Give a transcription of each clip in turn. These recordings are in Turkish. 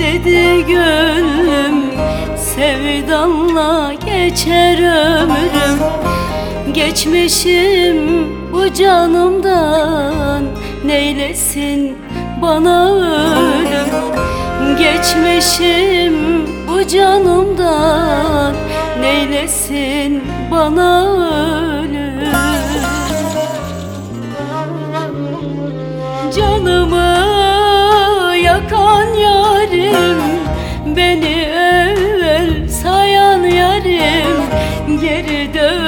dedi gönlüm Sevdanla geçer ömrüm. Geçmişim bu canımdan Neylesin bana ölüm? Geçmişim bu canımdan Neylesin bana ölüm? Geri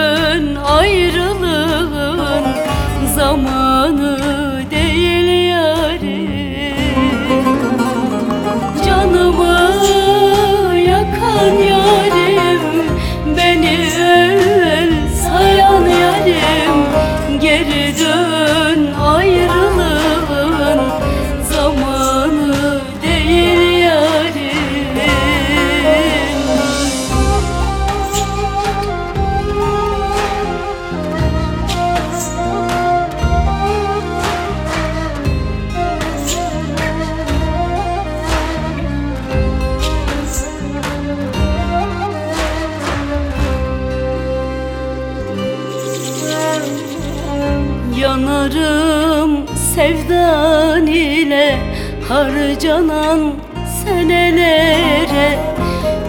Yanarım sevdan ile harcanan senelere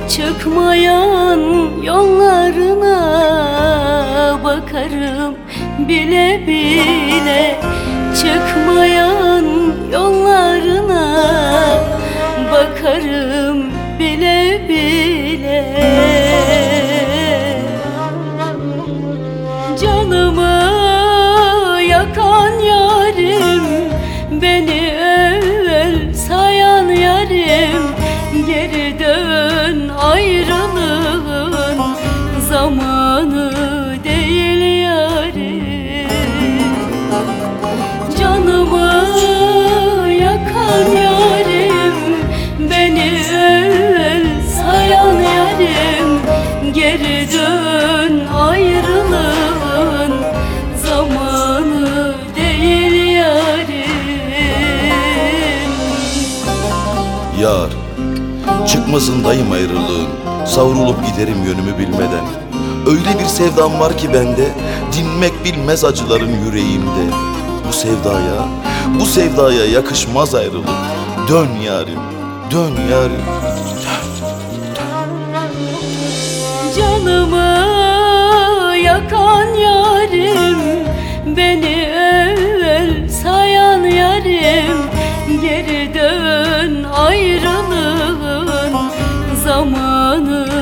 Çıkmayan yollarına bakarım bile bile Çıkmayan yollarına bakarım bile bile yakan yarim Beni Yar, çıkmasındayım ayrılığın Savrulup giderim yönümü bilmeden. Öyle bir sevdam var ki bende Dinmek bilmez acıların yüreğimde. Bu sevdaya, bu sevdaya yakışmaz ayrılık. Dön yarim, dön yarim. Canımı yakan yarim Beni el sayan yarim canım